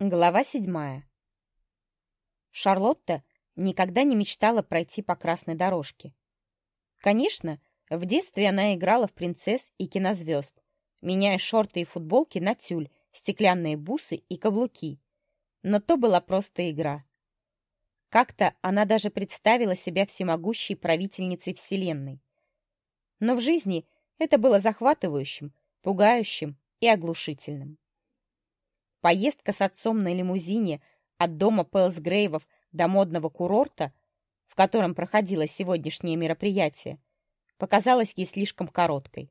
Глава седьмая. Шарлотта никогда не мечтала пройти по красной дорожке. Конечно, в детстве она играла в принцесс и кинозвезд, меняя шорты и футболки на тюль, стеклянные бусы и каблуки. Но то была просто игра. Как-то она даже представила себя всемогущей правительницей Вселенной. Но в жизни это было захватывающим, пугающим и оглушительным. Поездка с отцом на лимузине от дома Пэлсгрейвов до модного курорта, в котором проходило сегодняшнее мероприятие, показалась ей слишком короткой.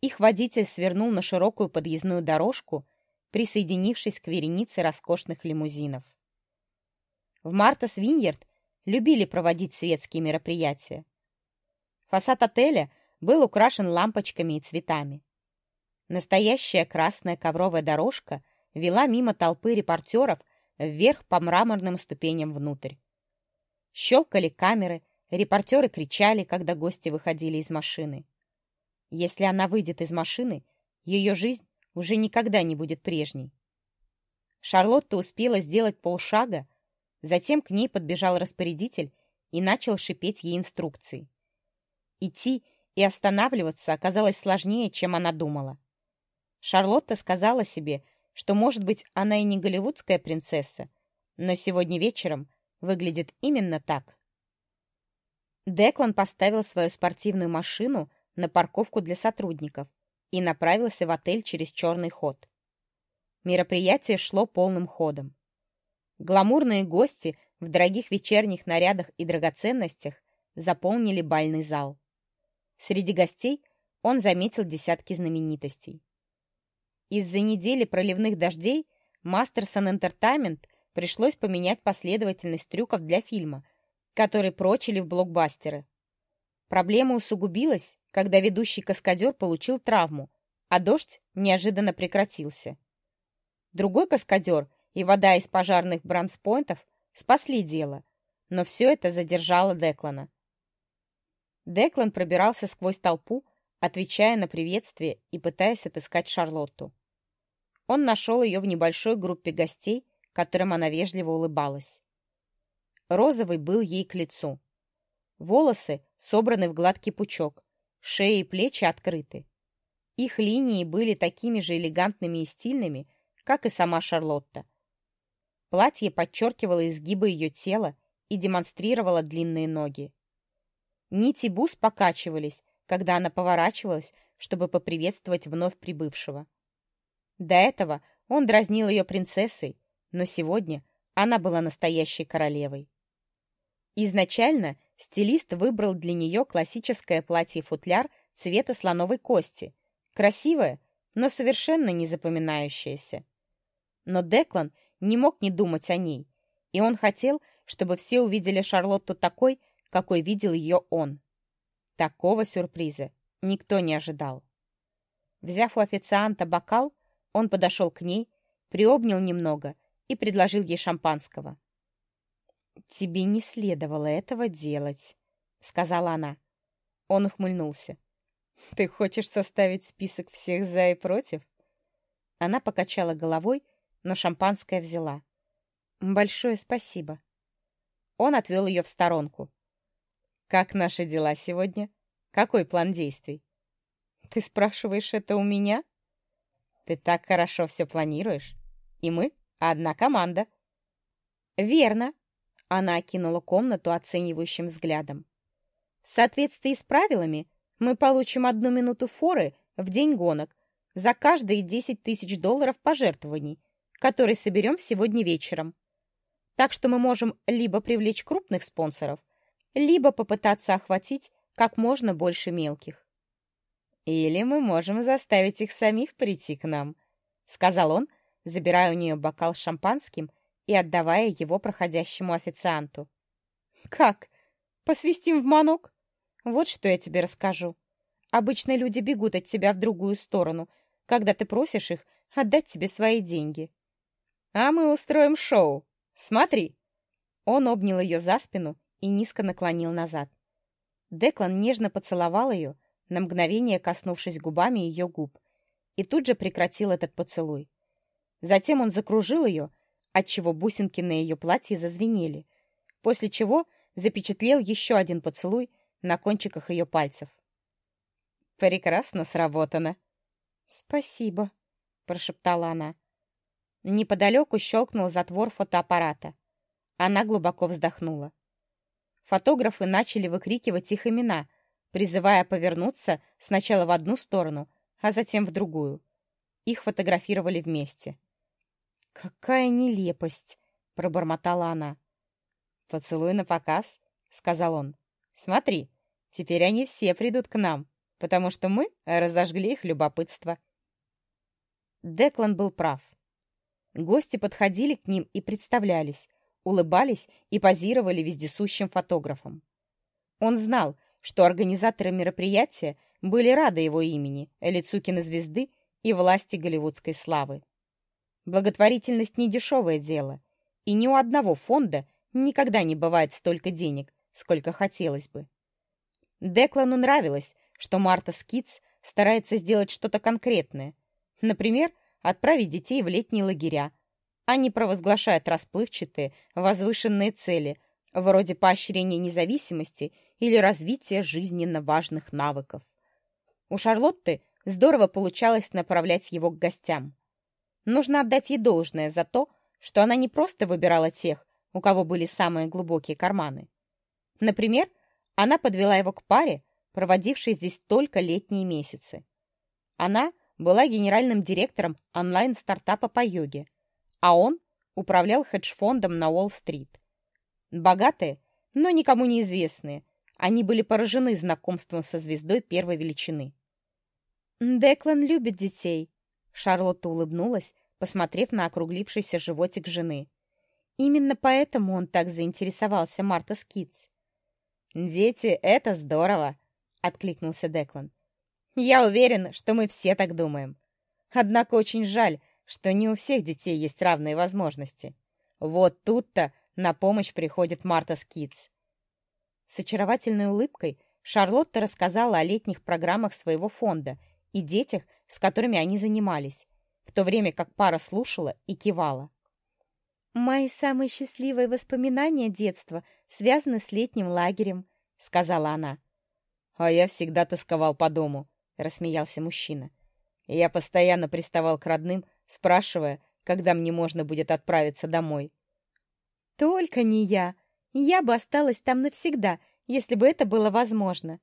Их водитель свернул на широкую подъездную дорожку, присоединившись к веренице роскошных лимузинов. В Мартас Виньерд любили проводить светские мероприятия. Фасад отеля был украшен лампочками и цветами. Настоящая красная ковровая дорожка вела мимо толпы репортеров вверх по мраморным ступеням внутрь. Щелкали камеры, репортеры кричали, когда гости выходили из машины. Если она выйдет из машины, ее жизнь уже никогда не будет прежней. Шарлотта успела сделать полшага, затем к ней подбежал распорядитель и начал шипеть ей инструкции. Идти и останавливаться оказалось сложнее, чем она думала. Шарлотта сказала себе, что, может быть, она и не голливудская принцесса, но сегодня вечером выглядит именно так. Деклан поставил свою спортивную машину на парковку для сотрудников и направился в отель через черный ход. Мероприятие шло полным ходом. Гламурные гости в дорогих вечерних нарядах и драгоценностях заполнили бальный зал. Среди гостей он заметил десятки знаменитостей. Из-за недели проливных дождей Мастерсон Entertainment пришлось поменять последовательность трюков для фильма, который прочили в блокбастеры. Проблема усугубилась, когда ведущий каскадер получил травму, а дождь неожиданно прекратился. Другой каскадер и вода из пожарных бранспойнтов спасли дело, но все это задержало Деклана. Деклан пробирался сквозь толпу, отвечая на приветствие и пытаясь отыскать Шарлотту. Он нашел ее в небольшой группе гостей, которым она вежливо улыбалась. Розовый был ей к лицу. Волосы собраны в гладкий пучок, шея и плечи открыты. Их линии были такими же элегантными и стильными, как и сама Шарлотта. Платье подчеркивало изгибы ее тела и демонстрировало длинные ноги. Нити бус покачивались, когда она поворачивалась, чтобы поприветствовать вновь прибывшего. До этого он дразнил ее принцессой, но сегодня она была настоящей королевой. Изначально стилист выбрал для нее классическое платье-футляр цвета слоновой кости, красивое, но совершенно не запоминающееся. Но Деклан не мог не думать о ней, и он хотел, чтобы все увидели Шарлотту такой, какой видел ее он. Такого сюрприза никто не ожидал. Взяв у официанта бокал, он подошел к ней, приобнял немного и предложил ей шампанского. «Тебе не следовало этого делать», — сказала она. Он ухмыльнулся. «Ты хочешь составить список всех за и против?» Она покачала головой, но шампанское взяла. «Большое спасибо». Он отвел ее в сторонку. «Как наши дела сегодня? Какой план действий?» «Ты спрашиваешь это у меня?» Ты так хорошо все планируешь. И мы одна команда. Верно. Она окинула комнату оценивающим взглядом. В соответствии с правилами мы получим одну минуту форы в день гонок за каждые 10 тысяч долларов пожертвований, которые соберем сегодня вечером. Так что мы можем либо привлечь крупных спонсоров, либо попытаться охватить как можно больше мелких. «Или мы можем заставить их самих прийти к нам», — сказал он, забирая у нее бокал с шампанским и отдавая его проходящему официанту. «Как? Посвистим в манок? Вот что я тебе расскажу. Обычно люди бегут от тебя в другую сторону, когда ты просишь их отдать тебе свои деньги. А мы устроим шоу. Смотри!» Он обнял ее за спину и низко наклонил назад. Деклан нежно поцеловал ее, на мгновение коснувшись губами ее губ, и тут же прекратил этот поцелуй. Затем он закружил ее, отчего бусинки на ее платье зазвенели, после чего запечатлел еще один поцелуй на кончиках ее пальцев. «Прекрасно сработано!» «Спасибо», — прошептала она. Неподалеку щелкнул затвор фотоаппарата. Она глубоко вздохнула. Фотографы начали выкрикивать их имена, призывая повернуться сначала в одну сторону, а затем в другую. Их фотографировали вместе. «Какая нелепость!» — пробормотала она. «Поцелуй на показ», — сказал он. «Смотри, теперь они все придут к нам, потому что мы разожгли их любопытство». Деклан был прав. Гости подходили к ним и представлялись, улыбались и позировали вездесущим фотографам. Он знал, что организаторы мероприятия были рады его имени, лицу кинозвезды и власти голливудской славы. Благотворительность не дешевое дело, и ни у одного фонда никогда не бывает столько денег, сколько хотелось бы. Деклану нравилось, что Martha's Kids старается сделать что-то конкретное. Например, отправить детей в летние лагеря, а не провозглашает расплывчатые, возвышенные цели, вроде поощрения независимости или развития жизненно важных навыков. У Шарлотты здорово получалось направлять его к гостям. Нужно отдать ей должное за то, что она не просто выбирала тех, у кого были самые глубокие карманы. Например, она подвела его к паре, проводившей здесь только летние месяцы. Она была генеральным директором онлайн-стартапа по йоге, а он управлял хедж-фондом на Уолл-стрит. Богатые, но никому не известные, они были поражены знакомством со звездой первой величины. «Деклан любит детей», — Шарлотта улыбнулась, посмотрев на округлившийся животик жены. Именно поэтому он так заинтересовался Martha's Kids. «Дети — это здорово!» — откликнулся Деклан. «Я уверен, что мы все так думаем. Однако очень жаль, что не у всех детей есть равные возможности. Вот тут-то на помощь приходит Martha's Kids». С очаровательной улыбкой Шарлотта рассказала о летних программах своего фонда и детях, с которыми они занимались, в то время как пара слушала и кивала. «Мои самые счастливые воспоминания детства связаны с летним лагерем», — сказала она. «А я всегда тосковал по дому», — рассмеялся мужчина. «Я постоянно приставал к родным, спрашивая, когда мне можно будет отправиться домой». «Только не я. Я бы осталась там навсегда, если бы это было возможно».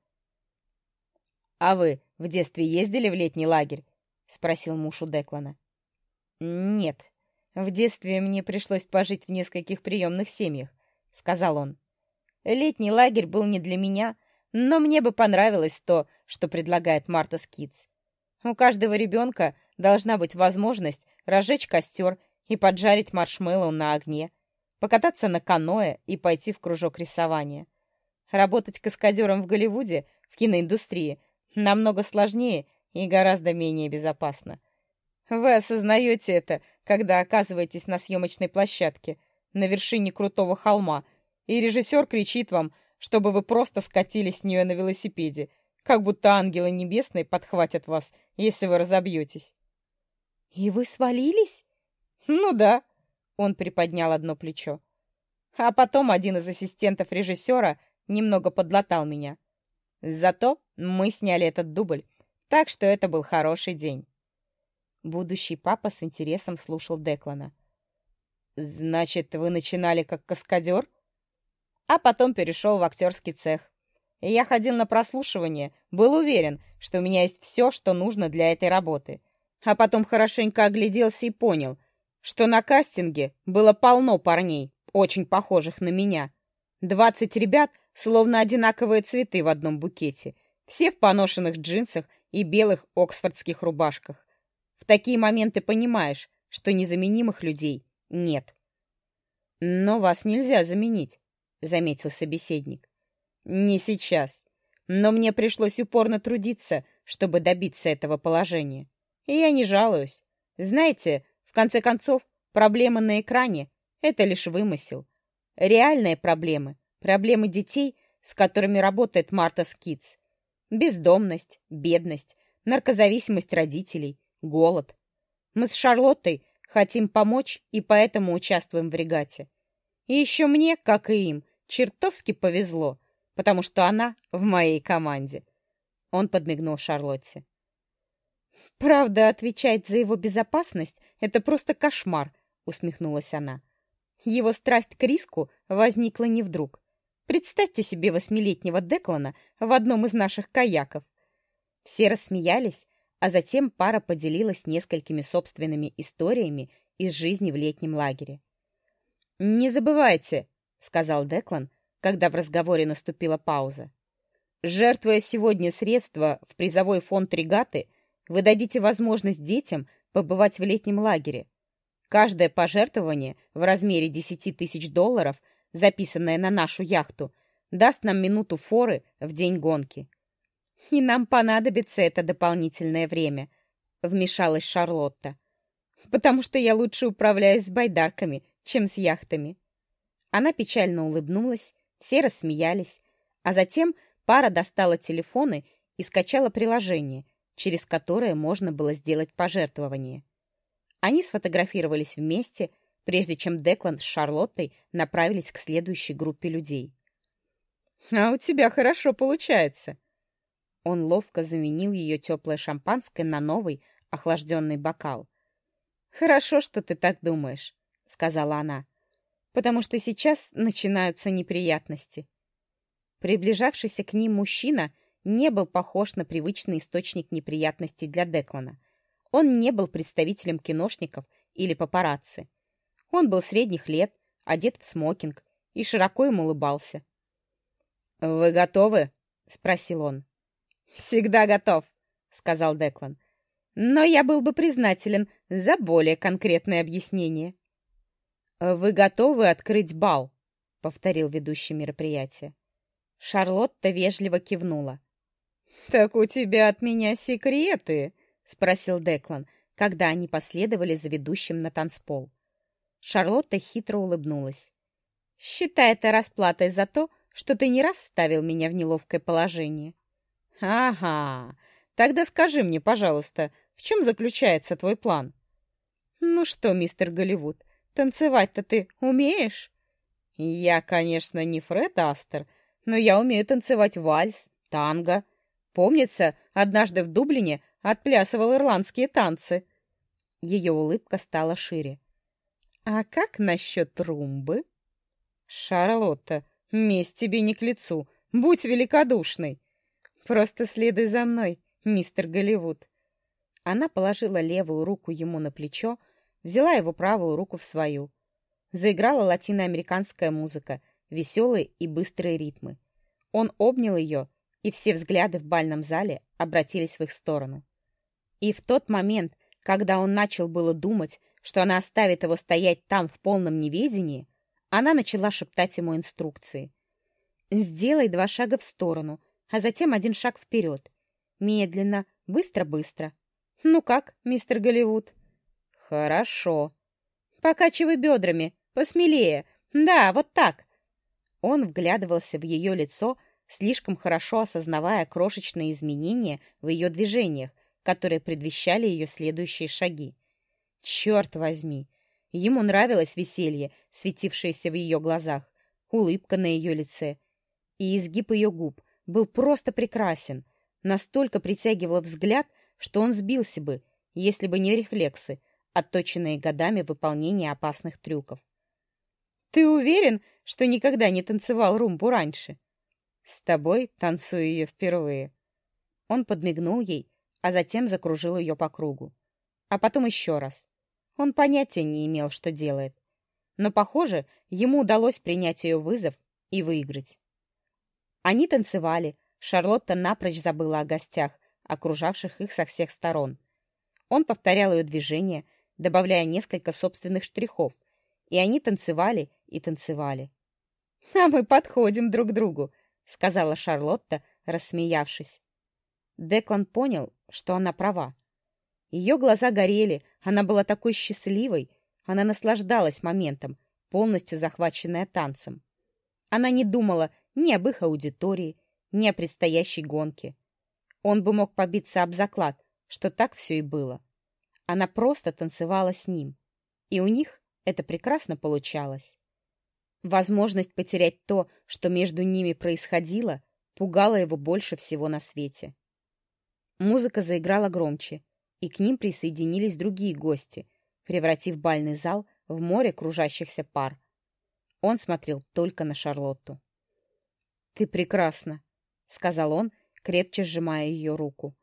«А вы в детстве ездили в летний лагерь?» — спросил муж у Деклана. «Нет, в детстве мне пришлось пожить в нескольких приемных семьях», — сказал он. «Летний лагерь был не для меня, но мне бы понравилось то, что предлагает Martha's Kids. У каждого ребенка должна быть возможность разжечь костер и поджарить маршмеллоу на огне, покататься на каноэ и пойти в кружок рисования. Работать каскадером в Голливуде, в киноиндустрии — намного сложнее и гораздо менее безопасно. Вы осознаете это, когда оказываетесь на съемочной площадке, на вершине крутого холма, и режиссер кричит вам, чтобы вы просто скатились с нее на велосипеде, как будто ангелы небесные подхватят вас, если вы разобьетесь. «И вы свалились?» «Ну да», — он приподнял одно плечо. А потом один из ассистентов режиссера немного подлатал меня. Зато мы сняли этот дубль, так что это был хороший день. Будущий папа с интересом слушал Деклана. «Значит, вы начинали как каскадер?» А потом перешел в актерский цех. Я ходил на прослушивание, был уверен, что у меня есть все, что нужно для этой работы. А потом хорошенько огляделся и понял, что на кастинге было полно парней, очень похожих на меня. Двадцать ребят, словно одинаковые цветы в одном букете, все в поношенных джинсах и белых оксфордских рубашках. В такие моменты понимаешь, что незаменимых людей нет. «Но вас нельзя заменить», — заметил собеседник. «Не сейчас. Но мне пришлось упорно трудиться, чтобы добиться этого положения. И я не жалуюсь. Знаете, в конце концов, проблемы на экране — это лишь вымысел. Реальные проблемы Проблемы детей, с которыми работает Martha's Kids. Бездомность, бедность, наркозависимость родителей, голод. Мы с Шарлоттой Хотим помочь и поэтому участвуем в регате. И еще мне, как и им, чертовски повезло, потому что она в моей команде. Он подмигнул Шарлотте. «Правда, отвечать за его безопасность — это просто кошмар», — усмехнулась она. Его страсть к риску возникла не вдруг. Представьте себе восьмилетнего Деклана в одном из наших каяков. Все рассмеялись, а затем пара поделилась несколькими собственными историями из жизни в летнем лагере. «Не забывайте», — сказал Деклан, когда в разговоре наступила пауза. «Жертвуя сегодня средства в призовой фонд регаты, вы дадите возможность детям побывать в летнем лагере. Каждое пожертвование в размере 10 тысяч долларов, записанное на нашу яхту, даст нам минуту форы в день гонки. «И нам понадобится это дополнительное время», — вмешалась Шарлотта. «Потому что я лучше управляюсь с байдарками, чем с яхтами». Она печально улыбнулась, все рассмеялись, а затем пара достала телефоны и скачала приложение, через которое можно было сделать пожертвование. Они сфотографировались вместе, прежде чем Деклан с Шарлоттой направились к следующей группе людей. «А у тебя хорошо получается!» Он ловко заменил ее теплое шампанское на новый, охлажденный бокал. «Хорошо, что ты так думаешь», — сказала она, «потому что сейчас начинаются неприятности». Приближавшийся к ним мужчина не был похож на привычный источник неприятностей для Деклана — он не был представителем киношников или папарацци. Он был средних лет, одет в смокинг и широко им улыбался. «Вы готовы?» — спросил он. «Всегда готов», — сказал Деклан. «Но я был бы признателен за более конкретное объяснение». «Вы готовы открыть бал?» — повторил ведущий мероприятие. Шарлотта вежливо кивнула. «Так у тебя от меня секреты», — спросил Деклан, когда они последовали за ведущим на танцпол. Шарлотта хитро улыбнулась. «Считай это расплатой за то, что ты не раз ставил меня в неловкое положение». «Ага, тогда скажи мне, пожалуйста, в чем заключается твой план?» «Ну что, мистер Голливуд, танцевать-то ты умеешь?» «Я, конечно, не Фред Астер, но я умею танцевать вальс, танго. Помнится, однажды в Дублине отплясывал ирландские танцы. Ее улыбка стала шире. «А как насчет румбы?» «Шарлотта, месть тебе не к лицу. Будь великодушной!» «Просто следуй за мной, мистер Голливуд!» Она положила левую руку ему на плечо, взяла его правую руку в свою. Заиграла латиноамериканская музыка, веселые и быстрые ритмы. Он обнял ее, и все взгляды в бальном зале обратились в их сторону. И в тот момент, когда он начал было думать, что она оставит его стоять там в полном неведении, она начала шептать ему инструкции. «Сделай два шага в сторону, а затем один шаг вперед. Медленно, быстро-быстро. Ну как, мистер Голливуд?» «Хорошо. Покачивай бедрами, посмелее. Да, вот так». Он вглядывался в ее лицо, слишком хорошо осознавая крошечные изменения в ее движениях, которые предвещали ее следующие шаги. Черт возьми! Ему нравилось веселье, светившееся в ее глазах, улыбка на ее лице. И изгиб ее губ был просто прекрасен, настолько притягивал взгляд, что он сбился бы, если бы не рефлексы, отточенные годами выполнения опасных трюков. «Ты уверен, что никогда не танцевал румбу раньше?» «С тобой танцую ее впервые». Он подмигнул ей, а затем закружил ее по кругу. А потом еще раз. Он понятия не имел, что делает. Но, похоже, ему удалось принять ее вызов и выиграть. Они танцевали. Шарлотта напрочь забыла о гостях, окружавших их со всех сторон. Он повторял ее движения, добавляя несколько собственных штрихов, и они танцевали и танцевали. «А мы подходим друг к другу», — сказала Шарлотта, рассмеявшись. Деклан понял, что она права. Ее глаза горели, она была такой счастливой, она наслаждалась моментом, полностью захваченная танцем. Она не думала ни об их аудитории, ни о предстоящей гонке. Он бы мог побиться об заклад, что так все и было. Она просто танцевала с ним. и у них это прекрасно получалось. Возможность потерять то, что между ними происходило, пугала его больше всего на свете. Музыка заиграла громче, и к ним присоединились другие гости, превратив бальный зал в море кружащихся пар. Он смотрел только на Шарлотту. «Ты прекрасна», — сказал он, крепче сжимая ее руку.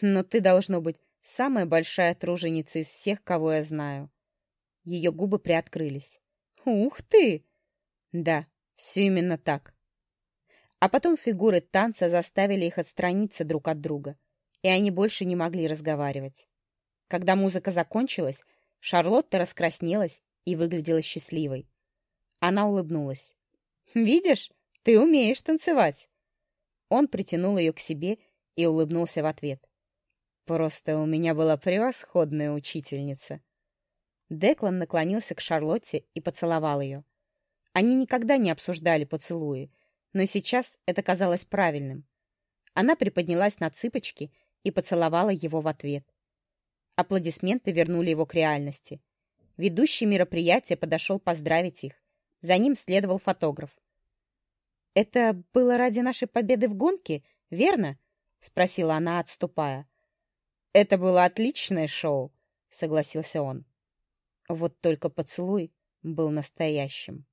«Но ты, должно быть, самая большая труженица из всех, кого я знаю». Ее губы приоткрылись. «Ух ты!» «Да, все именно так». А потом фигуры танца заставили их отстраниться друг от друга, и они больше не могли разговаривать. Когда музыка закончилась, Шарлотта раскраснелась и выглядела счастливой. Она улыбнулась. «Видишь, ты умеешь танцевать!» Он притянул ее к себе и улыбнулся в ответ. «Просто у меня была превосходная учительница». Деклан наклонился к Шарлотте и поцеловал ее. Они никогда не обсуждали поцелуи, но сейчас это казалось правильным. Она приподнялась на цыпочки и поцеловала его в ответ. Аплодисменты вернули его к реальности. Ведущий мероприятия подошел поздравить их. За ним следовал фотограф. «Это было ради нашей победы в гонке, верно?» — спросила она, отступая. «Это было отличное шоу», — согласился он. Вот только поцелуй был настоящим.